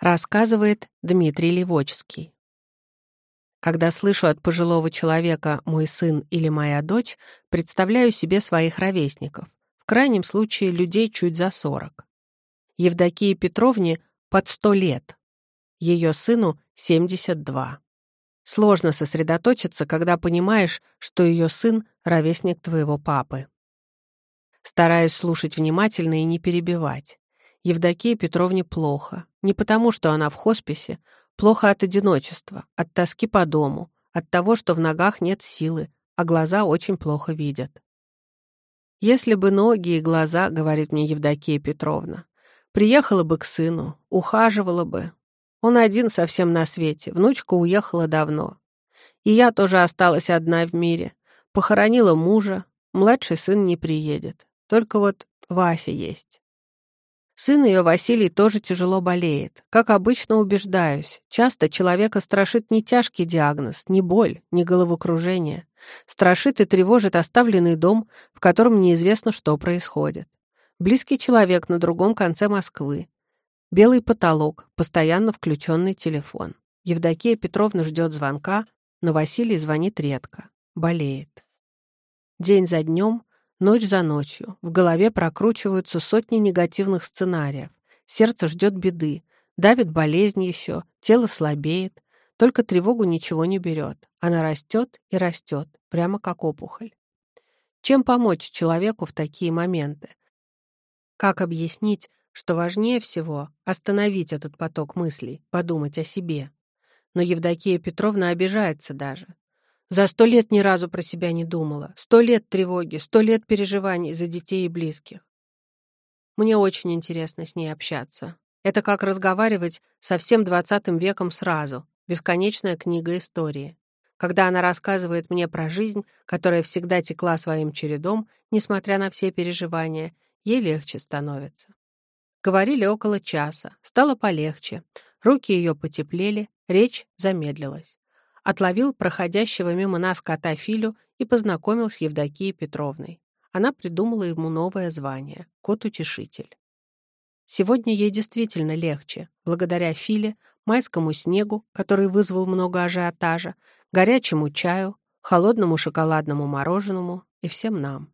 Рассказывает Дмитрий Левочский. Когда слышу от пожилого человека «мой сын» или «моя дочь», представляю себе своих ровесников, в крайнем случае людей чуть за сорок. Евдокии Петровне под сто лет, ее сыну 72. Сложно сосредоточиться, когда понимаешь, что ее сын — ровесник твоего папы. Стараюсь слушать внимательно и не перебивать. Евдокии Петровне плохо. Не потому, что она в хосписе, плохо от одиночества, от тоски по дому, от того, что в ногах нет силы, а глаза очень плохо видят. «Если бы ноги и глаза, — говорит мне Евдокия Петровна, — приехала бы к сыну, ухаживала бы. Он один совсем на свете, внучка уехала давно. И я тоже осталась одна в мире. Похоронила мужа, младший сын не приедет. Только вот Вася есть. Сын ее, Василий, тоже тяжело болеет. Как обычно убеждаюсь, часто человека страшит не тяжкий диагноз, не боль, не головокружение. Страшит и тревожит оставленный дом, в котором неизвестно, что происходит. Близкий человек на другом конце Москвы. Белый потолок, постоянно включенный телефон. Евдокия Петровна ждет звонка, но Василий звонит редко. Болеет. День за днем Ночь за ночью. В голове прокручиваются сотни негативных сценариев. Сердце ждет беды. Давит болезнь еще, тело слабеет. Только тревогу ничего не берет. Она растет и растет, прямо как опухоль. Чем помочь человеку в такие моменты? Как объяснить, что важнее всего остановить этот поток мыслей, подумать о себе? Но Евдокия Петровна обижается даже. За сто лет ни разу про себя не думала. Сто лет тревоги, сто лет переживаний за детей и близких. Мне очень интересно с ней общаться. Это как разговаривать со всем двадцатым веком сразу. Бесконечная книга истории. Когда она рассказывает мне про жизнь, которая всегда текла своим чередом, несмотря на все переживания, ей легче становится. Говорили около часа, стало полегче. Руки ее потеплели, речь замедлилась отловил проходящего мимо нас кота Филю и познакомил с Евдокией Петровной. Она придумала ему новое звание — кот-утешитель. Сегодня ей действительно легче, благодаря Филе, майскому снегу, который вызвал много ажиотажа, горячему чаю, холодному шоколадному мороженому и всем нам.